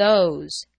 those